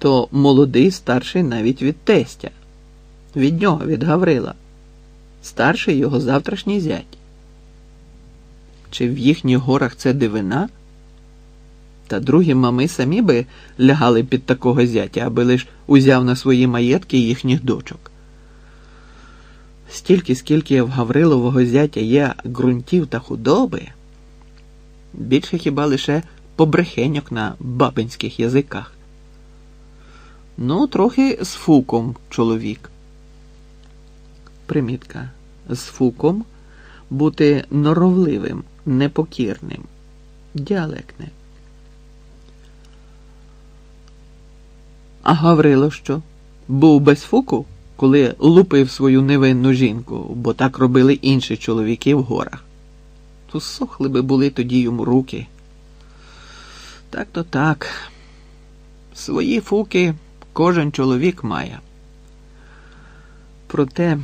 то молодий старший навіть від тестя, від нього, від Гаврила, старший його завтрашній зять. Чи в їхніх горах це дивина? Та другі мами самі би лягали під такого зятя, аби лиш узяв на свої маєтки їхніх дочок. Стільки, скільки в Гаврилового зятя є ґрунтів та худоби, більше хіба лише побрехеньок на бабинських язиках. Ну, трохи з фуком чоловік. Примітка. З фуком бути норовливим, непокірним, діалектне. А Гаврило що? Був без фуку, коли лупив свою невинну жінку, бо так робили інші чоловіки в горах. То сохли би були тоді йому руки. Так то так. Свої фуки кожен чоловік має. Проте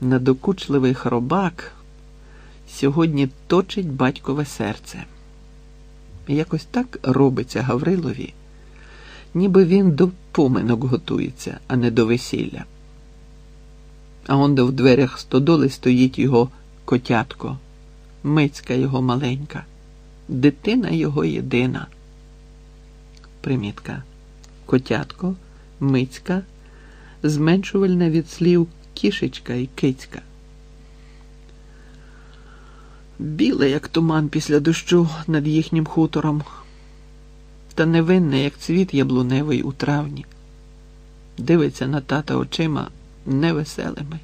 надокучливий хробак сьогодні точить батькове серце. Якось так робиться Гаврилові, ніби він до поминок готується, а не до весілля. А он де в дверях стодоли стоїть його котятко, мицька його маленька, дитина його єдина. Примітка. Котятко, мицька, зменшувальне від слів кішечка і кицька. Біле, як туман після дощу над їхнім хутором, та невинне, як цвіт яблуневий у травні, дивиться на тата очима невеселими,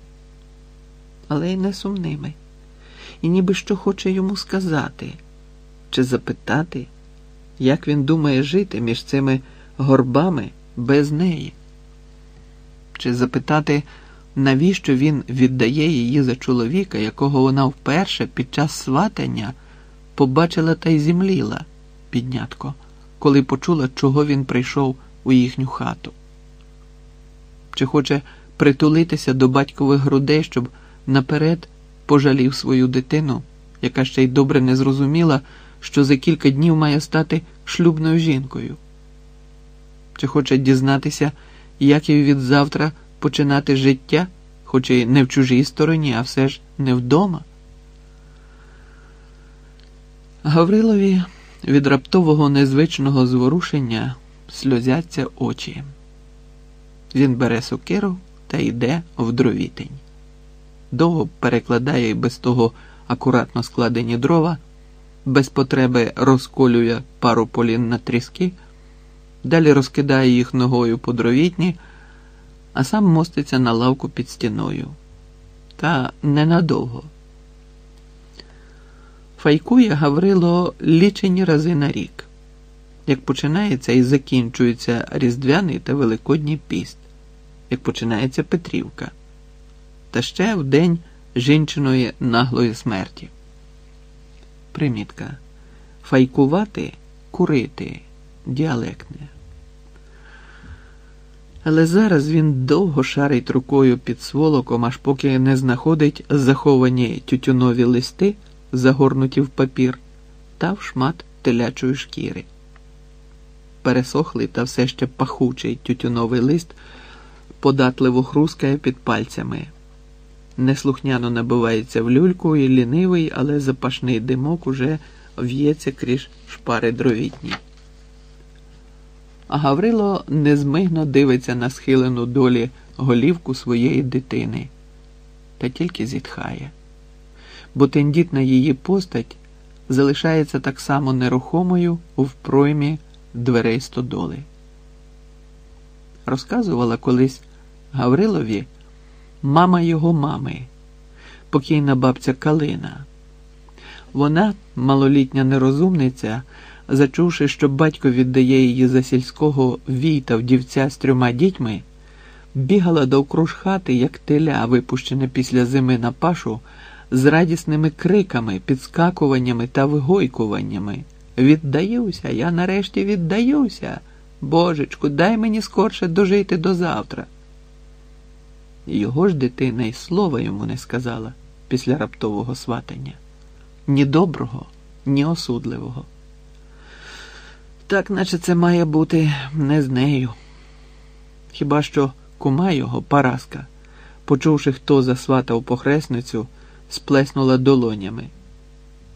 але й не сумними, і ніби що хоче йому сказати чи запитати, як він думає жити між цими горбами без неї, чи запитати, навіщо він віддає її за чоловіка, якого вона вперше під час сватання побачила та й зімліла, піднятко, коли почула, чого він прийшов у їхню хату, чи хоче притулитися до батькових грудей, щоб наперед пожалів свою дитину, яка ще й добре не зрозуміла, що за кілька днів має стати шлюбною жінкою, чи хоче дізнатися, як їй від завтра починати життя, хоч і не в чужій стороні, а все ж не вдома. Гаврилові від раптового незвичного зворушення сльозяться очі. Він бере сокиру та йде в дровітень. Довго перекладає і без того акуратно складені дрова, без потреби розколює пару полін на тріски, далі розкидає їх ногою по дровітні, а сам моститься на лавку під стіною. Та ненадовго. Файкує Гаврило лічені рази на рік, як починається і закінчується Різдвяний та Великодній піст, як починається Петрівка, та ще в день жінчиної наглої смерті. Примітка. Файкувати, курити, діалектне. Але зараз він довго шарить рукою під сволоком, аж поки не знаходить заховані тютюнові листи, загорнуті в папір, та в шмат телячої шкіри. Пересохлий та все ще пахучий тютюновий лист податливо хрускає під пальцями. Неслухняно набивається в люльку і лінивий, але запашний димок уже в'ється крізь шпари дровітні. А Гаврило незмигно дивиться на схилену долі голівку своєї дитини та тільки зітхає, бо тендітна її постать залишається так само нерухомою в проймі дверей стодоли. Розказувала колись Гаврилові мама його мами, покійна бабця Калина. Вона, малолітня нерозумниця, зачувши, що батько віддає її за сільського війта вдівця з трьома дітьми, бігала довкруж хати, як теля, випущене після зими на пашу, з радісними криками, підскакуваннями та вигойкуваннями. Віддаюся, я нарешті віддаюся. Божечку, дай мені скорше дожити до завтра. Його ж дитина й слова йому не сказала після раптового сватання ні доброго, ні осудливого. Так наче це має бути не з нею. Хіба що кума його, Параска, почувши, хто засватав похресницю, сплеснула долонями.